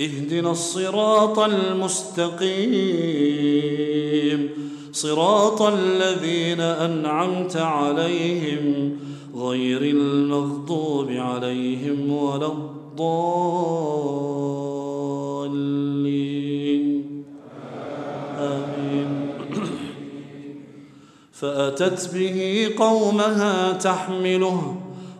اهدنا الصراط المستقيم. صراط الذين أنعمت عليهم غير المغضوب عليهم ولا الضالين. آمين. فأتت به قومها تحمله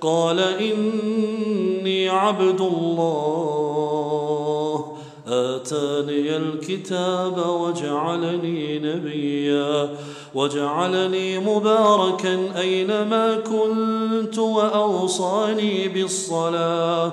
قال إني عبد الله. آتاني الكتاب وجعلني نبيا. وجعلني مباركا أينما كنت وأوصاني بالصلاة.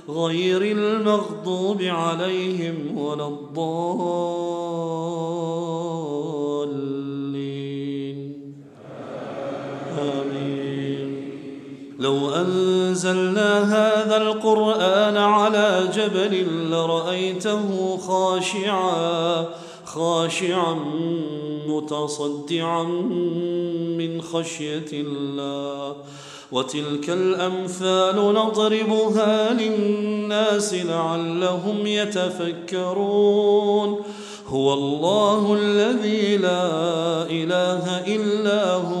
غير المغضوب عليهم ولا الضالين. آمين. لو أنزلنا هذا القرآن على جبل لرأيته خاشعا خاشعا متصدعا من خشية الله. وتلك الأمثال نضربها للناس لعلهم يتفكرون. هو الله الذي لا إله إلا هو.